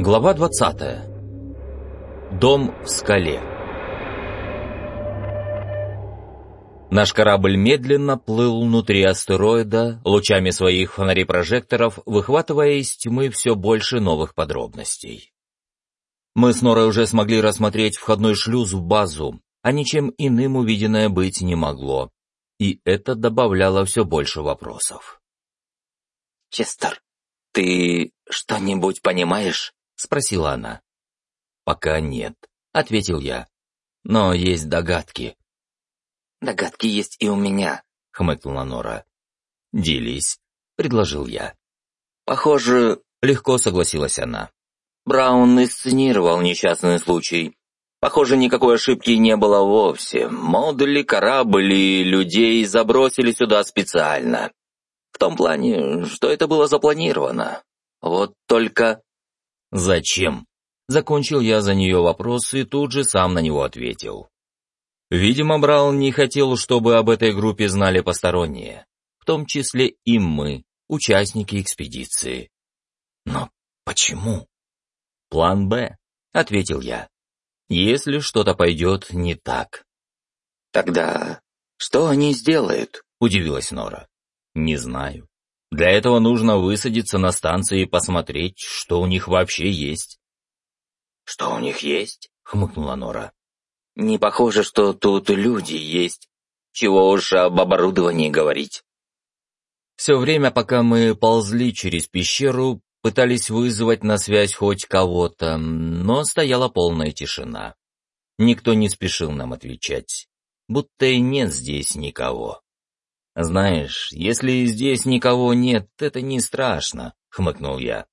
Глава 20. Дом в скале. Наш корабль медленно плыл внутри астероида, лучами своих фонарей-прожекторов, выхватывая из тьмы все больше новых подробностей. Мы с Норой уже смогли рассмотреть входной шлюз в базу, а ничем иным увиденное быть не могло, и это добавляло все больше вопросов. «Честер, ты что-нибудь понимаешь?» — спросила она. «Пока нет», — ответил я. «Но есть догадки». «Догадки есть и у меня», — хмыкнула Нора. «Делись», — предложил я. «Похоже...» — легко согласилась она. «Браун инсценировал несчастный случай. Похоже, никакой ошибки не было вовсе. Модули, корабль и людей забросили сюда специально. В том плане, что это было запланировано. Вот только...» «Зачем?» Закончил я за нее вопрос и тут же сам на него ответил. Видимо, Браун не хотел, чтобы об этой группе знали посторонние, в том числе и мы, участники экспедиции. Но почему? План «Б», — ответил я. Если что-то пойдет не так. Тогда что они сделают? — удивилась Нора. Не знаю. Для этого нужно высадиться на станции и посмотреть, что у них вообще есть. «Что у них есть?» — хмыкнула Нора. «Не похоже, что тут люди есть. Чего уж об оборудовании говорить». Все время, пока мы ползли через пещеру, пытались вызвать на связь хоть кого-то, но стояла полная тишина. Никто не спешил нам отвечать, будто и нет здесь никого. «Знаешь, если здесь никого нет, это не страшно», — хмыкнул я.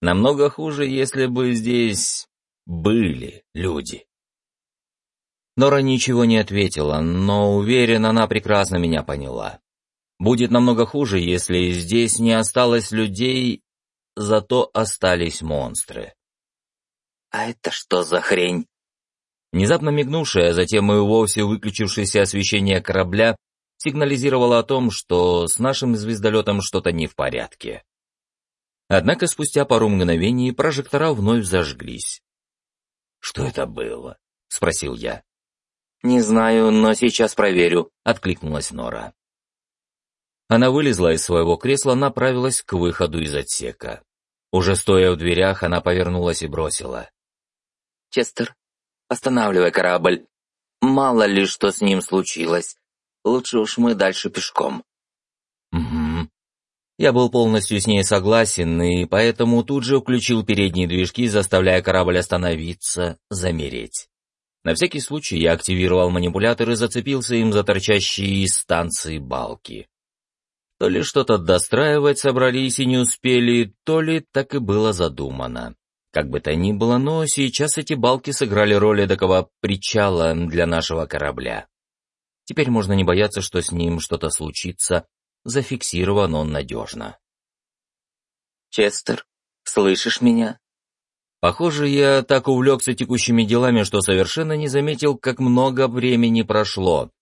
«Намного хуже, если бы здесь были люди». Нора ничего не ответила, но уверен, она прекрасно меня поняла. Будет намного хуже, если здесь не осталось людей, зато остались монстры. «А это что за хрень?» Внезапно мигнувшее, затем и вовсе выключившееся освещение корабля сигнализировало о том, что с нашим звездолетом что-то не в порядке. Однако спустя пару мгновений прожектора вновь зажглись. «Что это было?» — спросил я. «Не знаю, но сейчас проверю», — откликнулась Нора. Она вылезла из своего кресла, направилась к выходу из отсека. Уже стоя в дверях, она повернулась и бросила. «Честер, останавливай корабль. Мало ли, что с ним случилось. Лучше уж мы дальше пешком». «Угу». Я был полностью с ней согласен, и поэтому тут же включил передние движки, заставляя корабль остановиться, замереть. На всякий случай я активировал манипулятор и зацепился им за торчащие из станции балки. То ли что-то достраивать собрались и не успели, то ли так и было задумано. Как бы то ни было, но сейчас эти балки сыграли роль такого причала для нашего корабля. Теперь можно не бояться, что с ним что-то случится, зафиксирован он надежно. «Честер, слышишь меня?» Похоже, я так увлекся текущими делами, что совершенно не заметил, как много времени прошло.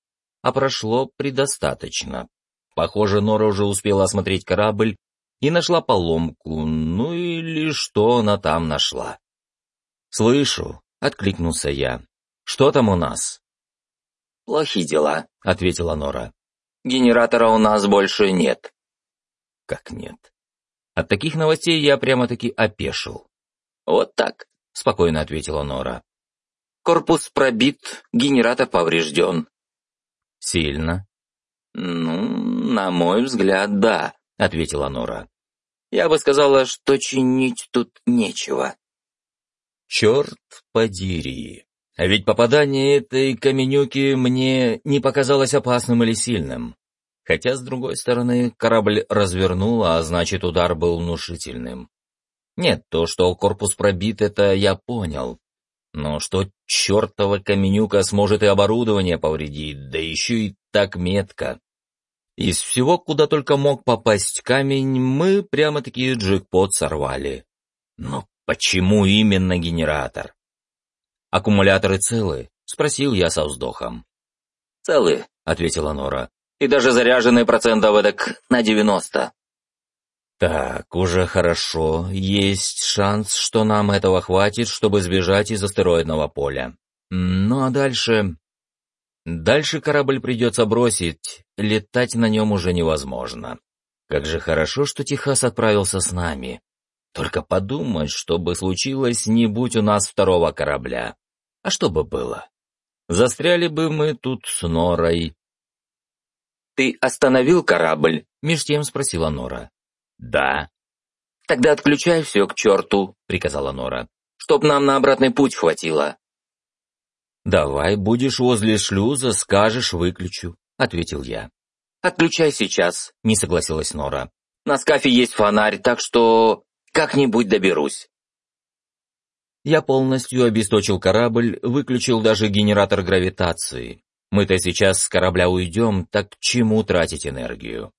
А прошло предостаточно. Похоже, Нора уже успела осмотреть корабль и нашла поломку, ну или что она там нашла. «Слышу», — откликнулся я. «Что там у нас?» «Плохие дела», — ответила Нора. «Генератора у нас больше нет». «Как нет?» От таких новостей я прямо-таки опешил. «Вот так», — спокойно ответила Нора. «Корпус пробит, генератор поврежден». «Сильно?» «Ну, на мой взгляд, да», — ответила Нора. «Я бы сказала, что чинить тут нечего». «Черт подери!» А ведь попадание этой каменюки мне не показалось опасным или сильным. Хотя, с другой стороны, корабль развернул, а значит, удар был внушительным. Нет, то, что корпус пробит, это я понял. Но что чертова каменюка сможет и оборудование повредить, да еще и так метко. Из всего, куда только мог попасть камень, мы прямо-таки джекпот сорвали. Но почему именно генератор? «Аккумуляторы целы?» — спросил я со вздохом. «Целы», — ответила Нора. «И даже заряженные процентов эдак на девяносто». Так, уже хорошо. Есть шанс, что нам этого хватит, чтобы сбежать из астероидного поля. Ну а дальше... Дальше корабль придется бросить, летать на нем уже невозможно. Как же хорошо, что Техас отправился с нами. Только подумать, что бы случилось, не будь у нас второго корабля. А что бы было? Застряли бы мы тут с Норой. «Ты остановил корабль?» — меж тем спросила Нора. «Да». «Тогда отключай все к черту», — приказала Нора. «Чтоб нам на обратный путь хватило». «Давай, будешь возле шлюза, скажешь, выключу», — ответил я. «Отключай сейчас», — не согласилась Нора. «На скафе есть фонарь, так что как-нибудь доберусь». Я полностью обесточил корабль, выключил даже генератор гравитации. Мы-то сейчас с корабля уйдем, так к чему тратить энергию?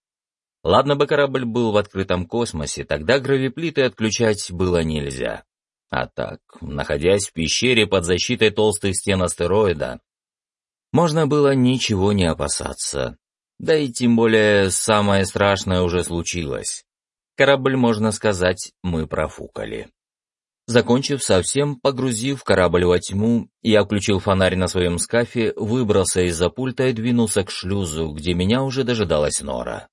Ладно бы корабль был в открытом космосе, тогда гравиплиты отключать было нельзя. А так, находясь в пещере под защитой толстых стен астероида, можно было ничего не опасаться. Да и тем более самое страшное уже случилось. Корабль, можно сказать, мы профукали. Закончив совсем, погрузив корабль во тьму, я включил фонарь на своем скафе, выбрался из-за пульта и двинулся к шлюзу, где меня уже дожидалась Нора.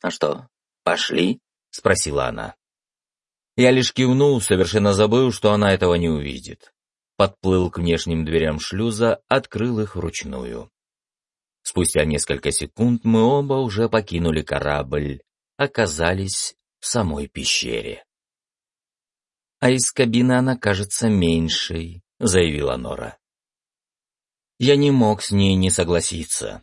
«А что, пошли?» — спросила она. Я лишь кивнул, совершенно забыл, что она этого не увидит. Подплыл к внешним дверям шлюза, открыл их вручную. Спустя несколько секунд мы оба уже покинули корабль, оказались в самой пещере. «А из кабины она кажется меньшей», — заявила Нора. Я не мог с ней не согласиться.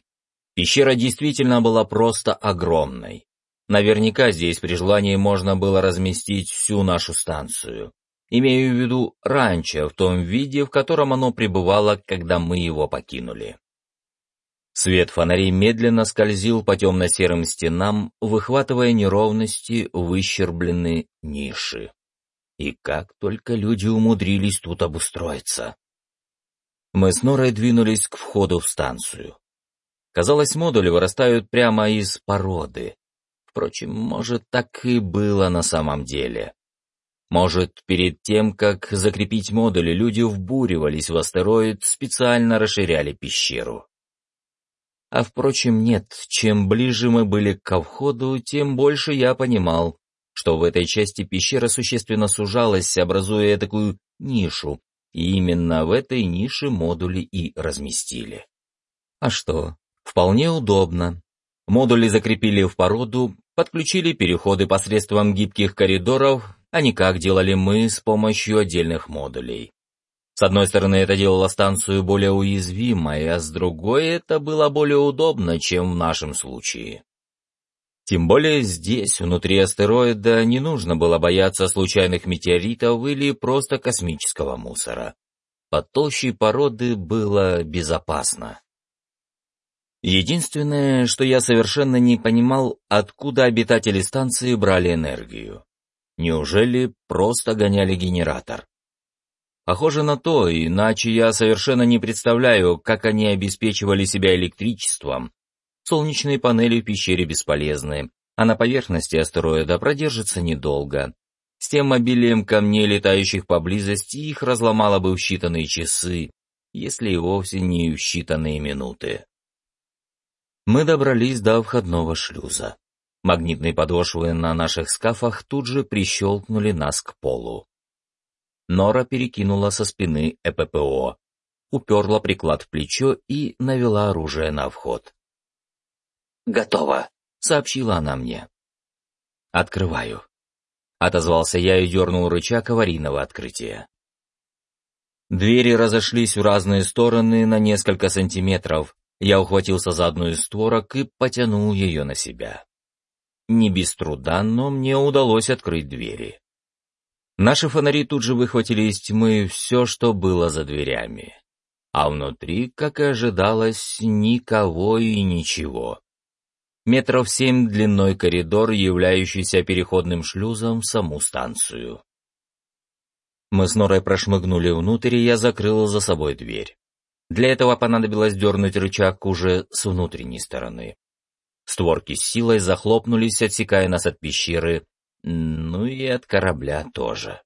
Пещера действительно была просто огромной. Наверняка здесь при желании можно было разместить всю нашу станцию. Имею в виду ранчо в том виде, в котором оно пребывало, когда мы его покинули. Свет фонарей медленно скользил по темно-серым стенам, выхватывая неровности, выщербленные ниши. И как только люди умудрились тут обустроиться. Мы с Норой двинулись к входу в станцию. Казалось, модули вырастают прямо из породы. Впрочем, может, так и было на самом деле. Может, перед тем, как закрепить модули, люди вбуривались в астероид, специально расширяли пещеру. А впрочем, нет, чем ближе мы были к входу, тем больше я понимал, что в этой части пещера существенно сужалась, образуя такую нишу, и именно в этой нише модули и разместили. А что, вполне удобно. Модули закрепили в породу, подключили переходы посредством гибких коридоров, а не как делали мы с помощью отдельных модулей. С одной стороны, это делало станцию более уязвимой, а с другой, это было более удобно, чем в нашем случае. Тем более здесь, внутри астероида, не нужно было бояться случайных метеоритов или просто космического мусора. Под толщей породы было безопасно. Единственное, что я совершенно не понимал, откуда обитатели станции брали энергию. Неужели просто гоняли генератор? Похоже на то, иначе я совершенно не представляю, как они обеспечивали себя электричеством. Солнечные панели в пещере бесполезны, а на поверхности астероида продержится недолго. С тем обилием камней, летающих поблизости, их разломало бы в считанные часы, если и вовсе не в считанные минуты. Мы добрались до входного шлюза. Магнитные подошвы на наших скафах тут же прищелкнули нас к полу. Нора перекинула со спины ЭППО, уперла приклад в плечо и навела оружие на вход. «Готово», — сообщила она мне. «Открываю». Отозвался я и дернул рычаг аварийного открытия. Двери разошлись в разные стороны на несколько сантиметров, я ухватился за одну из створок и потянул ее на себя. Не без труда, но мне удалось открыть двери. Наши фонари тут же выхватили из тьмы все, что было за дверями. А внутри, как и ожидалось, никого и ничего. Метров семь длиной коридор, являющийся переходным шлюзом в саму станцию. Мы с Норой прошмыгнули внутрь, и я закрыл за собой дверь. Для этого понадобилось дернуть рычаг уже с внутренней стороны. Створки с силой захлопнулись, отсекая нас от пещеры, ну и от корабля тоже.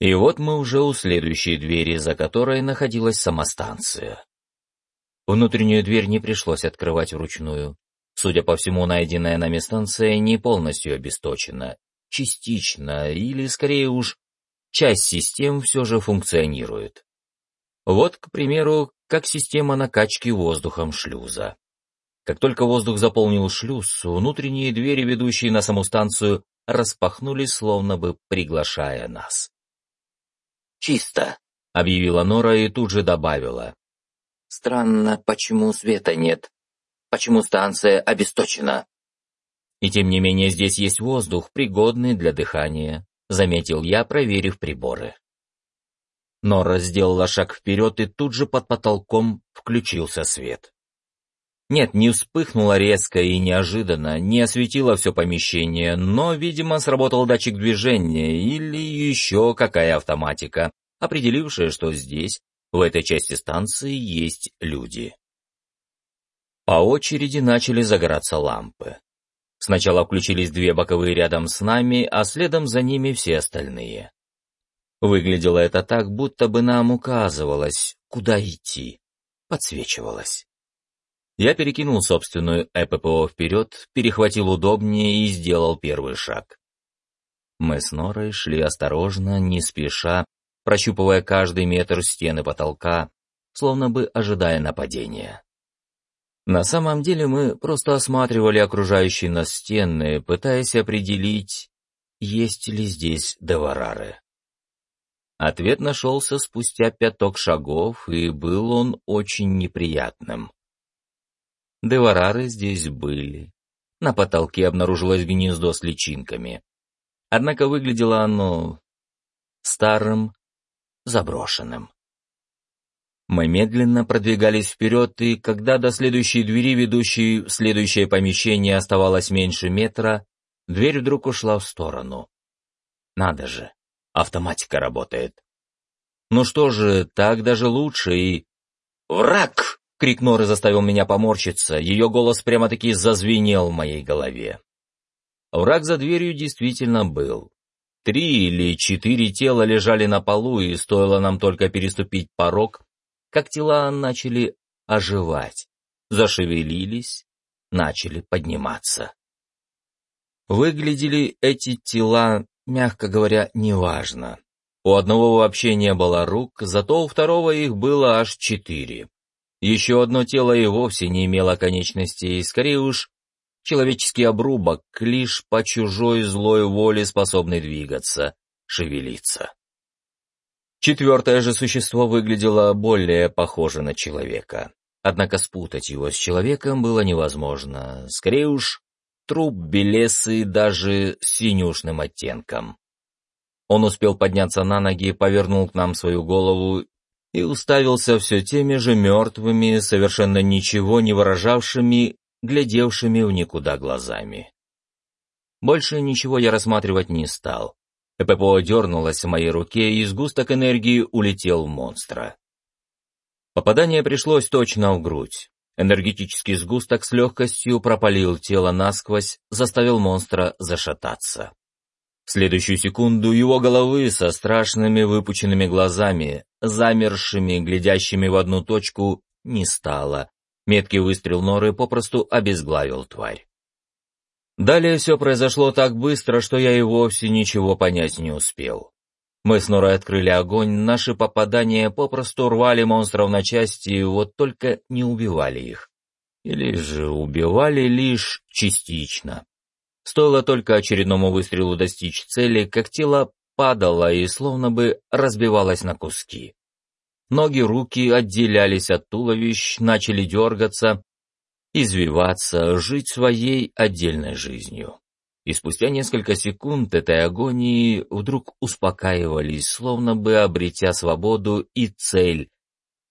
И вот мы уже у следующей двери, за которой находилась самостанция. Внутреннюю дверь не пришлось открывать вручную. Судя по всему, найденная нами станция не полностью обесточена, частично, или, скорее уж, часть систем все же функционирует. Вот, к примеру, как система накачки воздухом шлюза. Как только воздух заполнил шлюз, внутренние двери, ведущие на саму станцию, распахнулись, словно бы приглашая нас. «Чисто», — объявила Нора и тут же добавила. «Странно, почему света нет? Почему станция обесточена?» «И тем не менее здесь есть воздух, пригодный для дыхания», — заметил я, проверив приборы. Нора сделала шаг вперед, и тут же под потолком включился свет. Нет, не вспыхнуло резко и неожиданно, не осветило все помещение, но, видимо, сработал датчик движения или еще какая автоматика, определившая, что здесь, в этой части станции, есть люди. По очереди начали загораться лампы. Сначала включились две боковые рядом с нами, а следом за ними все остальные. Выглядело это так, будто бы нам указывалось, куда идти. Подсвечивалось. Я перекинул собственную ЭППО вперед, перехватил удобнее и сделал первый шаг. Мы с Норой шли осторожно, не спеша, прощупывая каждый метр стены потолка, словно бы ожидая нападения. На самом деле мы просто осматривали окружающие нас стены, пытаясь определить, есть ли здесь деварары. Ответ нашелся спустя пяток шагов, и был он очень неприятным. Деварары здесь были. На потолке обнаружилось гнездо с личинками. Однако выглядело оно старым, заброшенным. Мы медленно продвигались вперед, и когда до следующей двери, ведущей в следующее помещение, оставалось меньше метра, дверь вдруг ушла в сторону. Надо же, Автоматика работает. Ну что же, так даже лучше и... «Враг!» — крик Норы заставил меня поморщиться, ее голос прямо-таки зазвенел в моей голове. Враг за дверью действительно был. Три или четыре тела лежали на полу, и стоило нам только переступить порог, как тела начали оживать, зашевелились, начали подниматься. Выглядели эти тела мягко говоря, неважно. У одного вообще не было рук, зато у второго их было аж четыре. Еще одно тело и вовсе не имело конечностей, скорее уж человеческий обрубок, лишь по чужой злой воле способный двигаться, шевелиться. Четвертое же существо выглядело более похоже на человека. Однако спутать его с человеком было невозможно. Скорее уж, труп белесый даже с синюшным оттенком. Он успел подняться на ноги, повернул к нам свою голову и уставился все теми же мертвыми, совершенно ничего не выражавшими, глядевшими в никуда глазами. Больше ничего я рассматривать не стал. ППО дернулась в моей руке, и сгусток энергии улетел в монстра. Попадание пришлось точно в грудь. Энергетический сгусток с легкостью пропалил тело насквозь, заставил монстра зашататься. Следующую секунду его головы со страшными выпученными глазами, замершими, глядящими в одну точку, не стало. Меткий выстрел Норы попросту обезглавил тварь. Далее все произошло так быстро, что я и вовсе ничего понять не успел. Мы с Норой открыли огонь, наши попадания попросту рвали монстров на части, вот только не убивали их. Или же убивали лишь частично. Стоило только очередному выстрелу достичь цели, как тело падало и словно бы разбивалось на куски. Ноги, руки отделялись от туловищ, начали дергаться, извиваться, жить своей отдельной жизнью и спустя несколько секунд этой агонии вдруг успокаивались, словно бы обретя свободу и цель.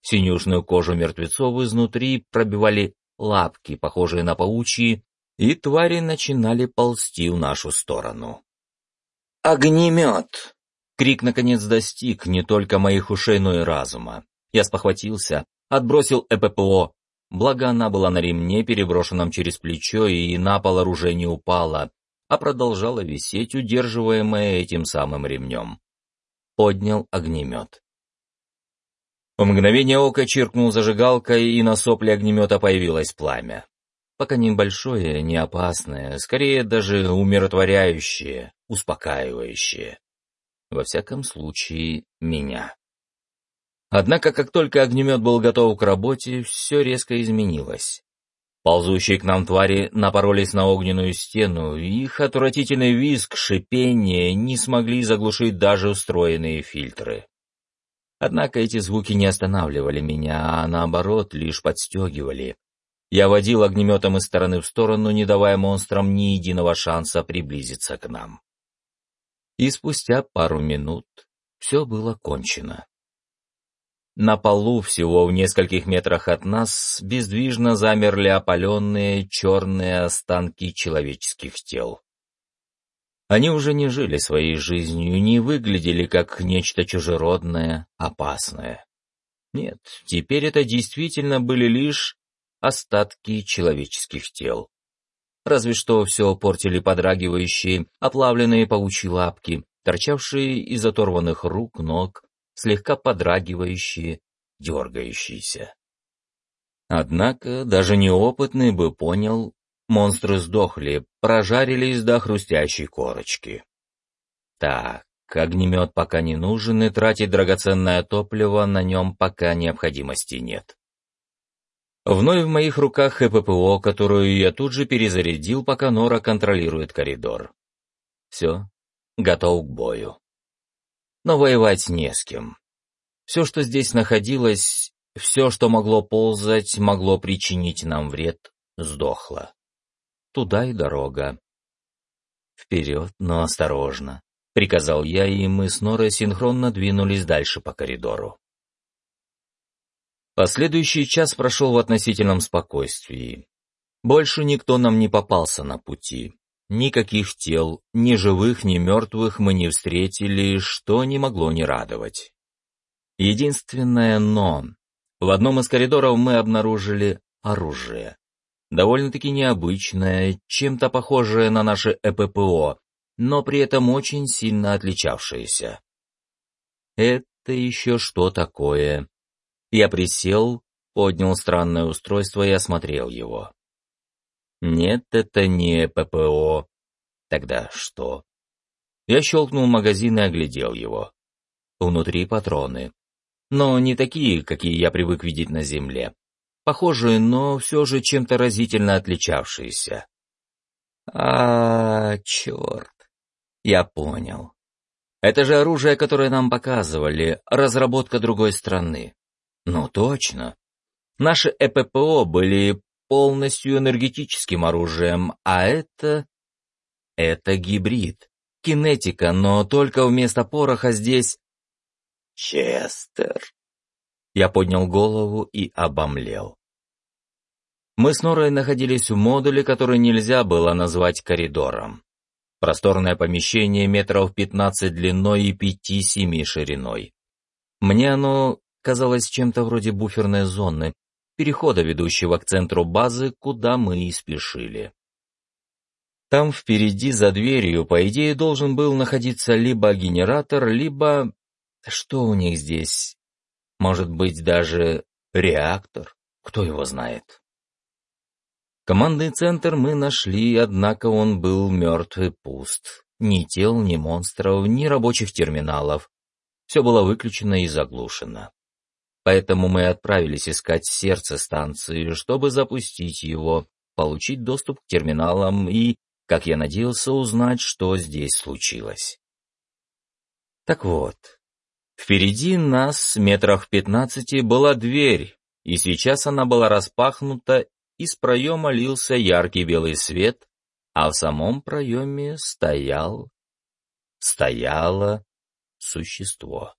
Синюшную кожу мертвецов изнутри пробивали лапки, похожие на паучьи, и твари начинали ползти в нашу сторону. «Огнемет!» Крик наконец достиг не только моих ушей, но и разума. Я спохватился, отбросил ЭППО. благо она была на ремне, переброшенном через плечо, и на пол оружие не упало, а продолжала висеть, удерживаемая этим самым ремнем. Поднял огнемет. В мгновение ока чиркнул зажигалкой, и на сопле огнемета появилось пламя. Пока небольшое, не опасное, скорее даже умиротворяющее, успокаивающее. Во всяком случае, меня. Однако, как только огнемет был готов к работе, все резко изменилось. Ползущие к нам твари напоролись на огненную стену, и их отвратительный визг, шипение не смогли заглушить даже устроенные фильтры. Однако эти звуки не останавливали меня, а наоборот, лишь подстегивали. Я водил огнеметом из стороны в сторону, не давая монстрам ни единого шанса приблизиться к нам. И спустя пару минут все было кончено. На полу, всего в нескольких метрах от нас, бездвижно замерли опаленные черные останки человеческих тел. Они уже не жили своей жизнью, не выглядели как нечто чужеродное, опасное. Нет, теперь это действительно были лишь остатки человеческих тел. Разве что все портили подрагивающие, оплавленные паучьи лапки, торчавшие из оторванных рук, ног, слегка подрагивающие, дергающиеся. Однако даже неопытный бы понял, монстры сдохли, прожарились до хрустящей корочки. Так, огнемет пока не нужен, и тратить драгоценное топливо на нем пока необходимости нет. Вновь в моих руках ХППО, которую я тут же перезарядил, пока Нора контролирует коридор. Все, готов к бою но воевать не с кем. Все, что здесь находилось, все, что могло ползать, могло причинить нам вред, сдохло. Туда и дорога. Вперед, но осторожно, — приказал я, и мы с Норой синхронно двинулись дальше по коридору. Последующий час прошел в относительном спокойствии. Больше никто нам не попался на пути. Никаких тел, ни живых, ни мертвых мы не встретили, что не могло не радовать. Единственное «но». В одном из коридоров мы обнаружили оружие. Довольно-таки необычное, чем-то похожее на наше ЭППО, но при этом очень сильно отличавшееся. Это еще что такое? Я присел, поднял странное устройство и осмотрел его. Нет, это не ППО. Тогда что? Я щелкнул магазин и оглядел его. Внутри патроны. Но не такие, какие я привык видеть на земле. Похожие, но все же чем-то разительно отличавшиеся. А, черт. Я понял. Это же оружие, которое нам показывали, разработка другой страны. Ну, точно. Наши ЭППО были полностью энергетическим оружием, а это... Это гибрид. Кинетика, но только вместо пороха здесь... Честер. Я поднял голову и обомлел. Мы с Норой находились в модуле, который нельзя было назвать коридором. Просторное помещение метров 15 длиной и 5-7 шириной. Мне оно казалось чем-то вроде буферной зоны, перехода, ведущего к центру базы, куда мы и спешили. Там впереди, за дверью, по идее, должен был находиться либо генератор, либо... Что у них здесь? Может быть, даже реактор? Кто его знает? Командный центр мы нашли, однако он был мертв и пуст. Ни тел, ни монстров, ни рабочих терминалов. Все было выключено и заглушено. Поэтому мы отправились искать сердце станции, чтобы запустить его, получить доступ к терминалам и, как я надеялся, узнать, что здесь случилось. Так вот, впереди нас, метрах пятнадцати, была дверь, и сейчас она была распахнута, из проема лился яркий белый свет, а в самом проеме стоял... стояло существо.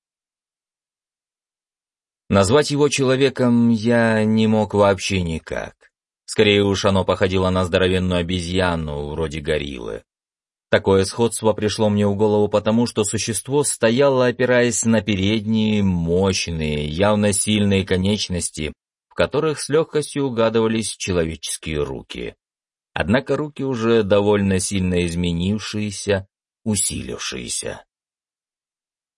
Назвать его человеком я не мог вообще никак. Скорее уж оно походило на здоровенную обезьяну, вроде гориллы. Такое сходство пришло мне в голову потому, что существо стояло, опираясь на передние, мощные, явно сильные конечности, в которых с легкостью угадывались человеческие руки. Однако руки уже довольно сильно изменившиеся, усилившиеся.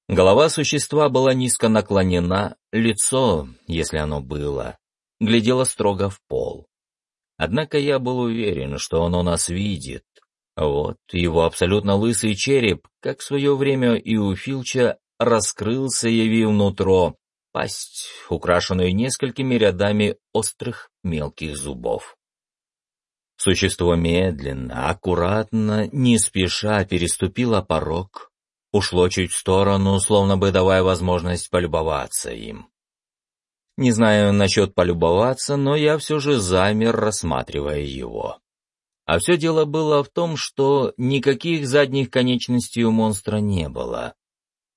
Голова существа была низко наклонена, лицо, если оно было, глядело строго в пол. Однако я был уверен, что оно нас видит. Вот его абсолютно лысый череп, как в свое время и у Филча, раскрылся, явив нутро, пасть, украшенную несколькими рядами острых мелких зубов. Существо медленно, аккуратно, не спеша переступило порог, ушло чуть в сторону, словно бы давая возможность полюбоваться им. Не знаю насчет полюбоваться, но я все же замер, рассматривая его. А все дело было в том, что никаких задних конечностей у монстра не было.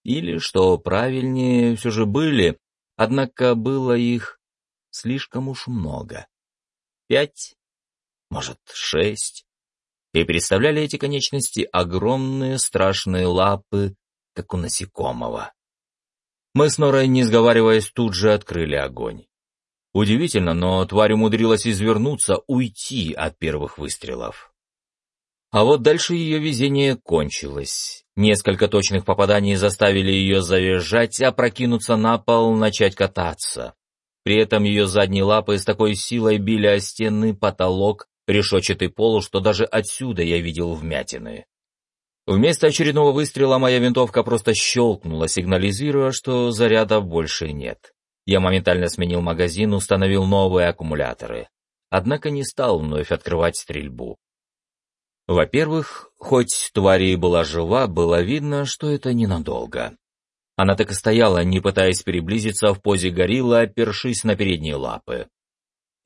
Или, что правильнее, все же были, однако было их слишком уж много. Пять, может, шесть. И представляли эти конечности огромные страшные лапы, как у насекомого. Мы с Норой, не сговариваясь, тут же открыли огонь. Удивительно, но тварь умудрилась извернуться, уйти от первых выстрелов. А вот дальше ее везение кончилось. Несколько точных попаданий заставили ее завизжать, опрокинуться на пол, начать кататься. При этом ее задние лапы с такой силой били о стены, потолок, решетчатый пол, что даже отсюда я видел вмятины. Вместо очередного выстрела моя винтовка просто щелкнула, сигнализируя, что зарядов больше нет. Я моментально сменил магазин, установил новые аккумуляторы. Однако не стал вновь открывать стрельбу. Во-первых, хоть тварь и была жива, было видно, что это ненадолго. Она так и стояла, не пытаясь приблизиться в позе гориллы, опершись на передние лапы.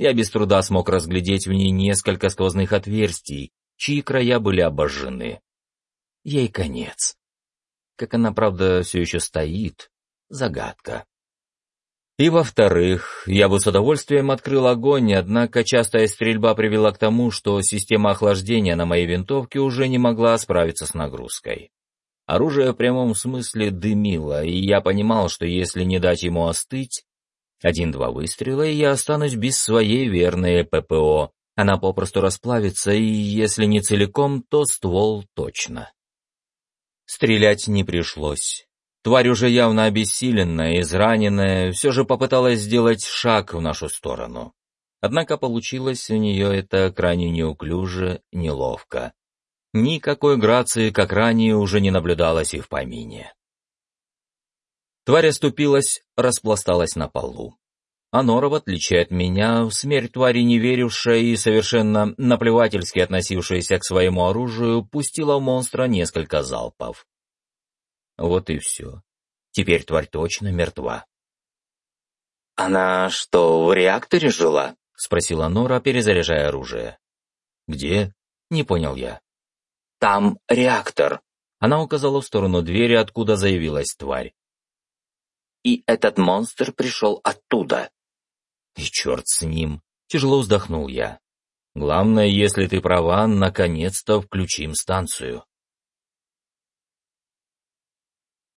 Я без труда смог разглядеть в ней несколько сквозных отверстий, чьи края были обожжены. Ей конец. Как она, правда, все еще стоит, загадка. И во-вторых, я бы с удовольствием открыл огонь, однако частая стрельба привела к тому, что система охлаждения на моей винтовке уже не могла справиться с нагрузкой. Оружие в прямом смысле дымило, и я понимал, что если не дать ему остыть, один-два выстрела, и я останусь без своей верной ППО. Она попросту расплавится, и если не целиком, то ствол точно. Стрелять не пришлось. Тварь уже явно обессиленная, израненная, все же попыталась сделать шаг в нашу сторону. Однако получилось у нее это крайне неуклюже, неловко. Никакой грации, как ранее, уже не наблюдалось и в помине. Тварь оступилась, распласталась на полу. А Нора, в отличие от меня, в смерть твари не верившая и совершенно наплевательски относившаяся к своему оружию, пустила в монстра несколько залпов. Вот и все. Теперь тварь точно мертва. «Она что, в реакторе жила?» — спросила Нора, перезаряжая оружие. «Где?» — не понял я. «Там реактор». Она указала в сторону двери, откуда заявилась тварь. «И этот монстр пришел оттуда». «И черт с ним!» — тяжело вздохнул я. «Главное, если ты права, наконец-то включим станцию».